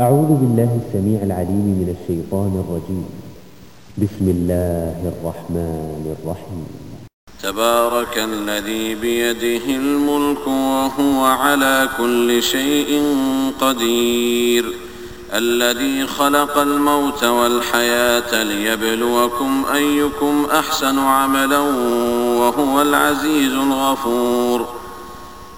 أعوذ بالله السميع العليم من الشيطان الرجيم. بسم الله الرحمن الرحيم. تبارك الذي بيده الملك وهو على كل شيء قدير. الذي خلق الموت والحياة ليبلوكم أيكم أحسن عملا وهو العزيز الغفور.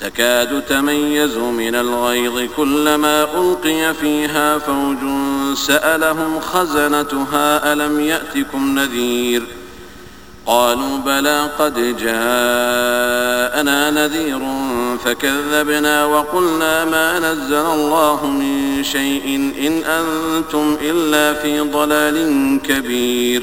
تكاد تميز من الغيظ كلما ألقي فيها فوج سألهم خزنتها ألم يأتكم نذير؟ قالوا بلى قد جاءنا نذير فكذبنا وقلنا ما نزل الله من شيء إن أنتم إلا في ضلال كبير.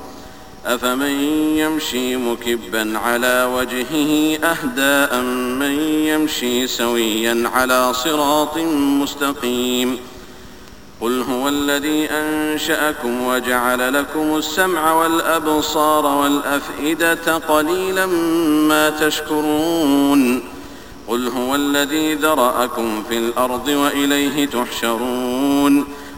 أفمن يمشي مكبا على وجهه أهدى أم من يمشي سويا على صراط مستقيم قل هو الذي أنشأكم وجعل لكم السمع والأبصار والأفئدة قليلا ما تشكرون قل هو الذي ذرأكم في الأرض وإليه تحشرون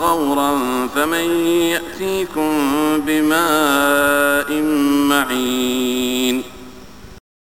غورا فمن يأتيكم بماء معين.